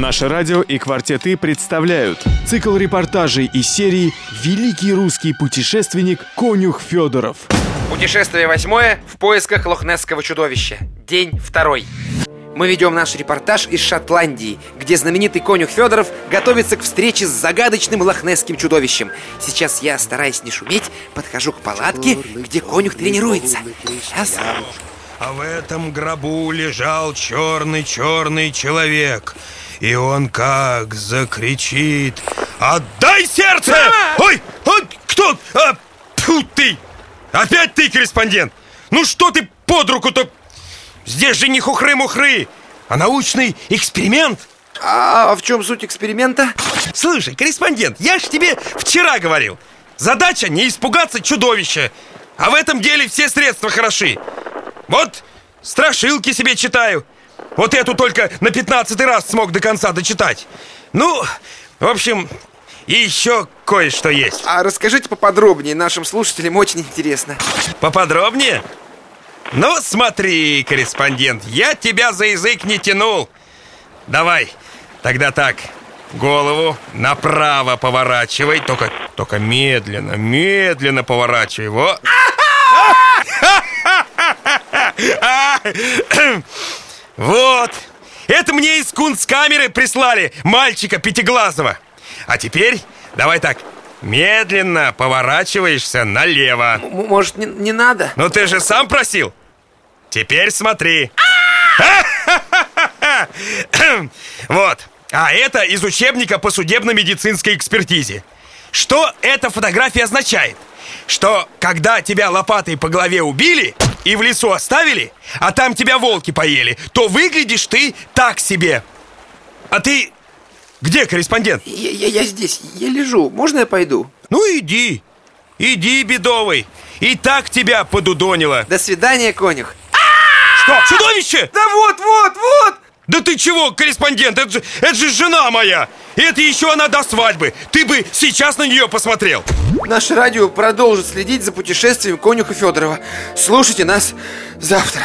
Наше радио и «Квартеты» представляют цикл репортажей из серии «Великий русский путешественник Конюх Федоров». Путешествие восьмое в поисках лохнесского чудовища. День второй. Мы ведем наш репортаж из Шотландии, где знаменитый конюх Федоров готовится к встрече с загадочным лохнесским чудовищем. Сейчас я, стараясь не шуметь, подхожу к палатке, где конюх тренируется. Сейчас. А в этом гробу лежал черный-черный человек. И он как закричит «Отдай сердце!» Ой, ой, кто? А, тьфу ты! Опять ты, корреспондент! Ну что ты под руку-то? Здесь же не хухры-мухры, а научный эксперимент А в чем суть эксперимента? Слушай, корреспондент, я ж тебе вчера говорил Задача не испугаться чудовища А в этом деле все средства хороши Вот страшилки себе читаю. Вот эту только на пятнадцатый раз смог до конца дочитать. Ну, в общем, и еще кое-что есть. А расскажите поподробнее, нашим слушателям очень интересно. Поподробнее? Ну, смотри, корреспондент, я тебя за язык не тянул. Давай, тогда так Голову направо поворачивай Только, только медленно, медленно поворачивай. Во Вот Это мне из кунсткамеры прислали Мальчика пятиглазого А теперь, давай так Медленно поворачиваешься налево М- может, не, не надо? ну ты же сам просил. Теперь смотри. Вот. А это из учебника по судебно-медицинской экспертизе. Что эта фотография означает? Что когда тебя лопатой по голове убили и в лесу оставили, а там тебя волки поели, то выглядишь ты так себе. А ты где, корреспондент? Я, я- я здесь, я лежу. Можно я пойду? Ну иди. Иди, бедовый. И так тебя подудонило. До свидания, конюх. Что? Чудовище? Да вот, вот, вот! Да ты чего, корреспондент? Это же, это же жена моя! И это еще она до свадьбы! Ты бы сейчас на нее посмотрел! Наше радио продолжит следить за путешествием конюха Федорова. Слушайте нас завтра.